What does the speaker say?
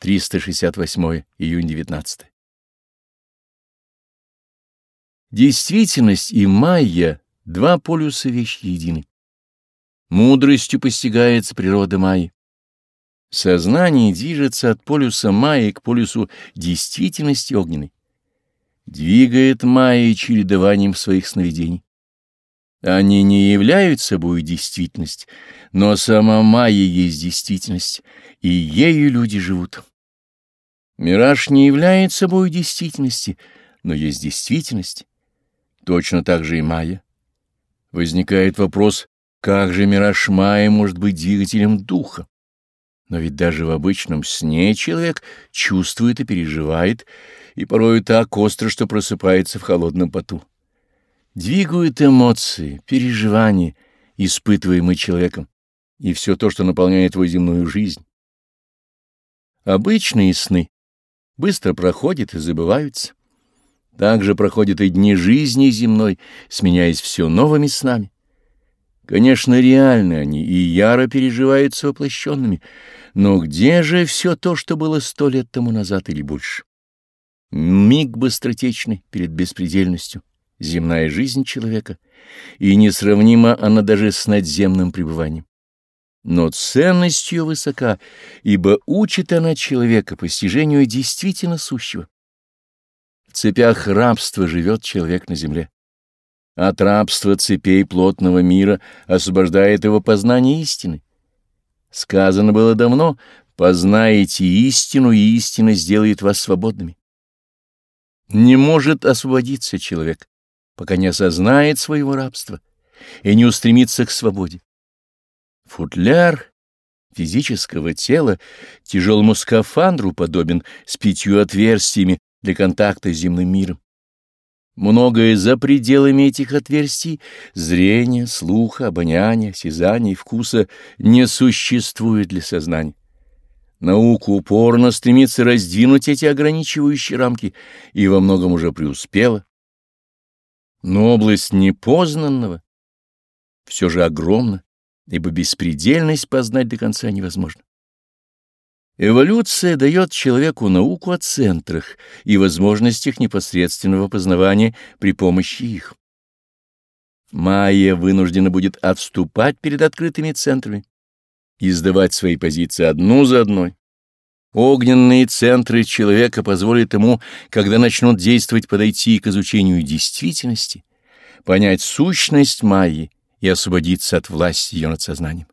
368 июнь 19. Действительность и майя — два полюса вещи едины. Мудростью постигается природа майи. Сознание движется от полюса майи к полюсу действительности огненной. Двигает майей чередованием своих сновидений. Они не являются собой действительность, но сама майя есть действительность, и ею люди живут. Мираж не является собой действительности, но есть действительность. Точно так же и майя. Возникает вопрос, как же мираж майя может быть двигателем духа? Но ведь даже в обычном сне человек чувствует и переживает, и порою так остро, что просыпается в холодном поту. Двигают эмоции, переживания, испытываемые человеком, и все то, что наполняет его земную жизнь. Обычные сны быстро проходят и забываются. Так же проходят и дни жизни земной, сменяясь все новыми снами. Конечно, реальны они и яро переживаются воплощенными, но где же все то, что было сто лет тому назад или больше? Миг быстротечный перед беспредельностью земная жизнь человека, и несравнима она даже с надземным пребыванием. Но ценность ее высока, ибо учит она человека постижению действительно сущего. В цепях рабства живет человек на земле. От рабства цепей плотного мира освобождает его познание истины. Сказано было давно, познаете истину, и истина сделает вас свободными. Не может освободиться человек, пока не осознает своего рабства и не устремится к свободе. Футляр физического тела тяжелому скафандру подобен с пятью отверстиями для контакта с земным миром. Многое за пределами этих отверстий — зрения, слуха, обоняния, осязания и вкуса — не существует для сознания. Наука упорно стремится раздвинуть эти ограничивающие рамки и во многом уже преуспела. Но область непознанного все же огромна, ибо беспредельность познать до конца невозможно. Эволюция дает человеку науку о центрах и возможностях непосредственного познавания при помощи их. Майя вынуждена будет отступать перед открытыми центрами и сдавать свои позиции одну за одной. Огненные центры человека позволят ему, когда начнут действовать, подойти к изучению действительности, понять сущность Майи и освободиться от власти ее над сознанием.